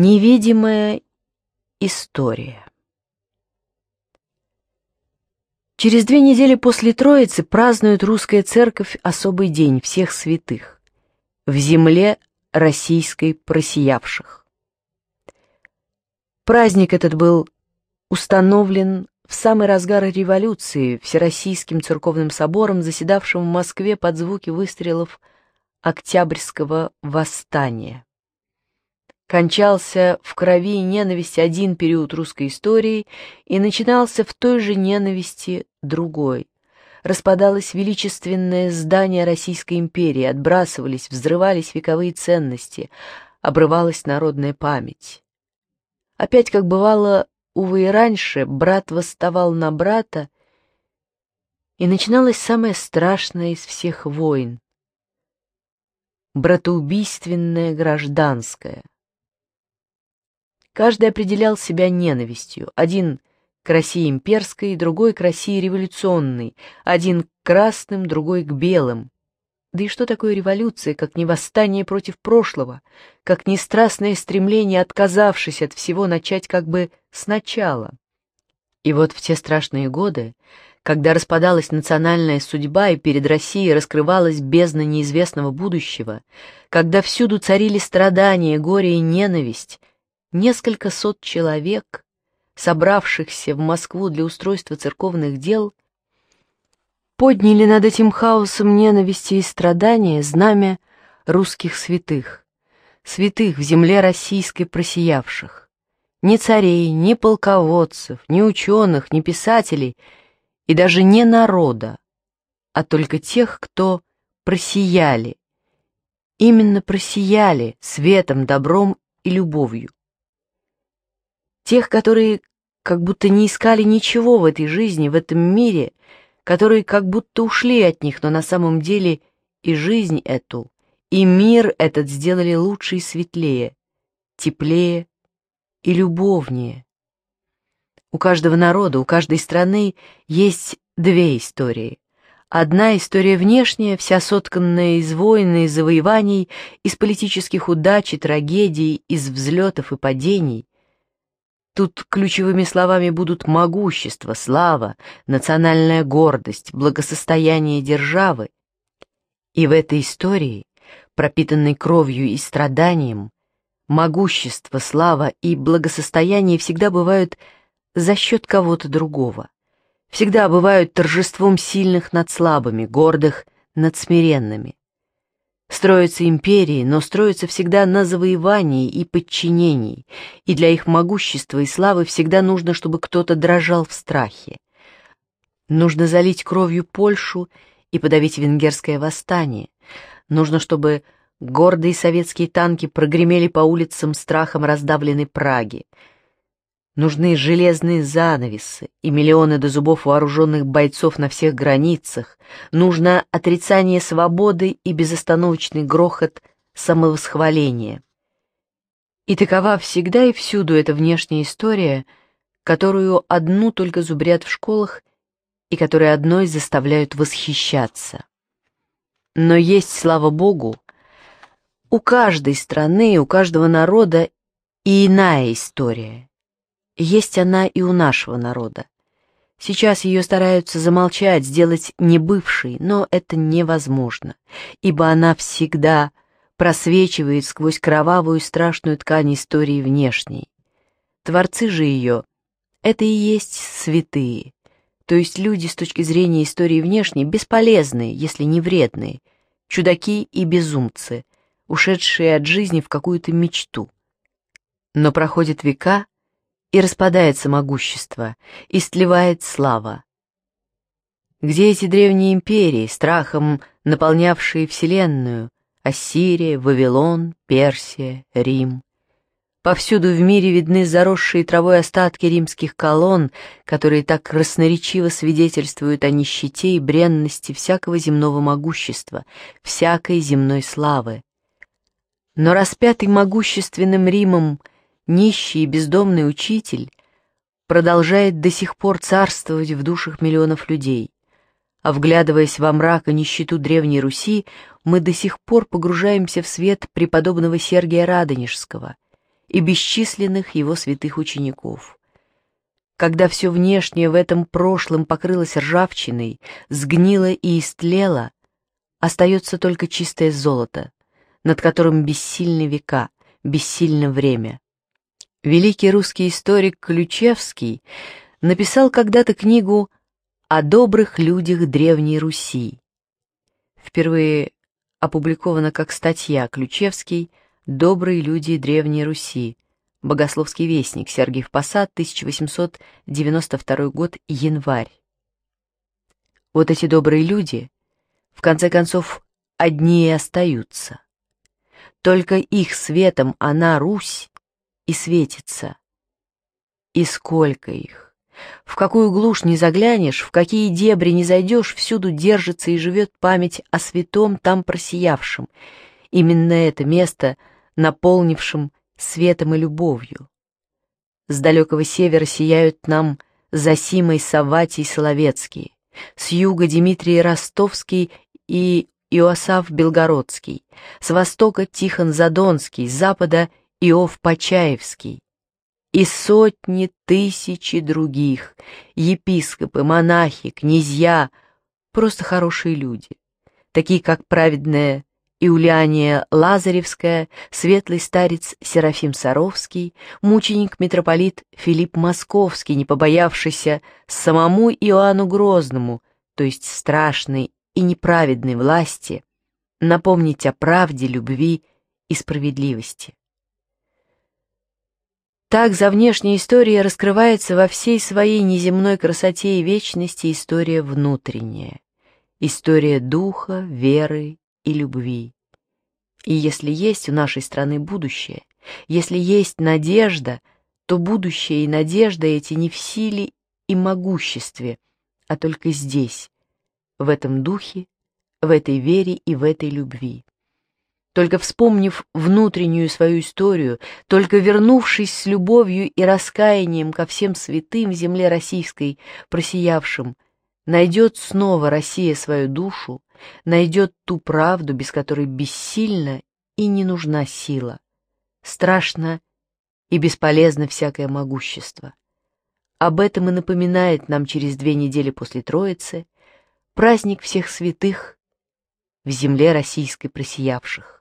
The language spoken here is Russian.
Невидимая история. Через две недели после Троицы празднует русская церковь особый день всех святых в земле российской просиявших. Праздник этот был установлен в самый разгар революции Всероссийским церковным собором, заседавшим в Москве под звуки выстрелов Октябрьского восстания кончался в крови и ненависти один период русской истории и начинался в той же ненависти другой. Распадалось величественное здание Российской империи, отбрасывались, взрывались вековые ценности, обрывалась народная память. Опять, как бывало, увы, и раньше, брат восставал на брата, и начиналась самая страшная из всех войн — братоубийственная гражданская. — Каждый определял себя ненавистью. Один к России имперской, другой к России революционной, один к красным, другой к белым. Да и что такое революция, как не восстание против прошлого, как не страстное стремление, отказавшись от всего, начать как бы сначала? И вот в те страшные годы, когда распадалась национальная судьба и перед Россией раскрывалась бездна неизвестного будущего, когда всюду царили страдания, горе и ненависть, несколько сот человек, собравшихся в Москву для устройства церковных дел, подняли над этим хаосом ненависти и страдания знамя русских святых, святых в земле российской просиявших, ни царей, ни полководцев, ни ученых, ни писателей и даже не народа, а только тех, кто просияли, именно просияли светом, добром и любовью. Тех, которые как будто не искали ничего в этой жизни, в этом мире, которые как будто ушли от них, но на самом деле и жизнь эту, и мир этот сделали лучше и светлее, теплее и любовнее. У каждого народа, у каждой страны есть две истории. Одна история внешняя, вся сотканная из войн и завоеваний, из политических удач и трагедий, из взлетов и падений, Тут ключевыми словами будут могущество, слава, национальная гордость, благосостояние державы. И в этой истории, пропитанной кровью и страданием, могущество, слава и благосостояние всегда бывают за счет кого-то другого. Всегда бывают торжеством сильных над слабыми, гордых над смиренными. Строятся империи, но строятся всегда на завоевании и подчинении, и для их могущества и славы всегда нужно, чтобы кто-то дрожал в страхе. Нужно залить кровью Польшу и подавить венгерское восстание. Нужно, чтобы гордые советские танки прогремели по улицам страхом раздавленной Праги. Нужны железные занавесы и миллионы до зубов вооруженных бойцов на всех границах. Нужно отрицание свободы и безостановочный грохот самовосхваления. И такова всегда и всюду эта внешняя история, которую одну только зубрят в школах и которой одной заставляют восхищаться. Но есть, слава богу, у каждой страны, у каждого народа и иная история есть она и у нашего народа. Сейчас ее стараются замолчать, сделать небывшей, но это невозможно, ибо она всегда просвечивает сквозь кровавую и страшную ткань истории внешней. Творцы же ее — это и есть святые, то есть люди с точки зрения истории внешней бесполезные, если не вредные, чудаки и безумцы, ушедшие от жизни в какую-то мечту. Но проходят века, и распадается могущество, истлевает слава. Где эти древние империи, страхом наполнявшие Вселенную? Ассирия, Вавилон, Персия, Рим. Повсюду в мире видны заросшие травой остатки римских колонн, которые так красноречиво свидетельствуют о нищете и бренности всякого земного могущества, всякой земной славы. Но распятый могущественным Римом – нищий и бездомный учитель продолжает до сих пор царствовать в душах миллионов людей. А вглядываясь во мрак и нищету Древней Руси, мы до сих пор погружаемся в свет преподобного Сергия Радонежского и бесчисленных его святых учеников. Когда все внешнее в этом прошлом покрылось ржавчиной, сгнило и истлело, остается только чистое золото, над которым бессильны века, бессильно время. Великий русский историк Ключевский написал когда-то книгу «О добрых людях Древней Руси». Впервые опубликована как статья «Ключевский. Добрые люди Древней Руси», Богословский вестник, Сергиев Посад, 1892 год, январь. Вот эти добрые люди, в конце концов, одни и остаются. Только их светом она, Русь, и светится. И сколько их! В какую глушь не заглянешь, в какие дебри не зайдешь, всюду держится и живет память о святом там просиявшем. Именно это место, наполнившим светом и любовью. С далекого севера сияют нам Зосимой Саватий Соловецкий, с юга Дмитрий Ростовский и Иосаф Белгородский, с востока Тихон Задонский, с запада Иов Почаевский и сотни тысячи других, епископы, монахи, князья, просто хорошие люди, такие как праведная Иулиания Лазаревская, светлый старец Серафим Саровский, мученик-митрополит Филипп Московский, не побоявшийся самому Иоанну Грозному, то есть страшной и неправедной власти, напомнить о правде, любви и справедливости. Так за внешней историей раскрывается во всей своей неземной красоте и вечности история внутренняя, история духа, веры и любви. И если есть у нашей страны будущее, если есть надежда, то будущее и надежда эти не в силе и могуществе, а только здесь, в этом духе, в этой вере и в этой любви. Только вспомнив внутреннюю свою историю, только вернувшись с любовью и раскаянием ко всем святым в земле российской, просиявшим, найдет снова Россия свою душу, найдет ту правду, без которой бессильна и не нужна сила. Страшно и бесполезно всякое могущество. Об этом и напоминает нам через две недели после Троицы праздник всех святых в земле российской просиявших.